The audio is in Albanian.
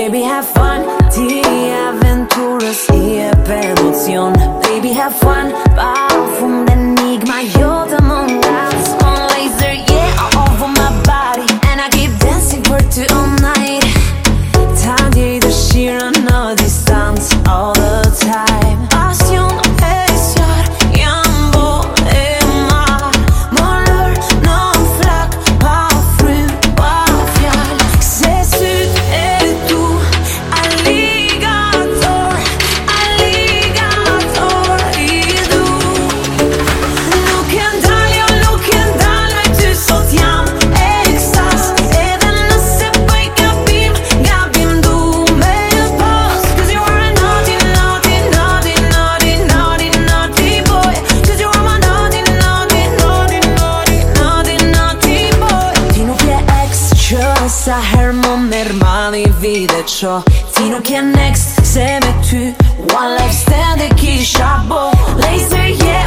Baby, have fun, ti aventuras y emoción. Baby, have fun. sa her më mërë mali vide qo Ti nuk e next se me ty One life stand e kisha bo Laser yeah